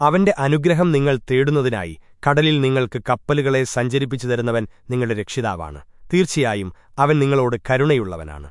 അവന്റെ അനുഗ്രഹം നിങ്ങൾ തേടുന്നതിനായി കടലിൽ നിങ്ങൾക്ക് കപ്പലുകളെ സഞ്ചരിപ്പിച്ചു തരുന്നവൻ നിങ്ങളുടെ രക്ഷിതാവാണ്. തീർച്ചയായും അവൻ നിങ്ങളോട് കരുണയുള്ളവനാണ്.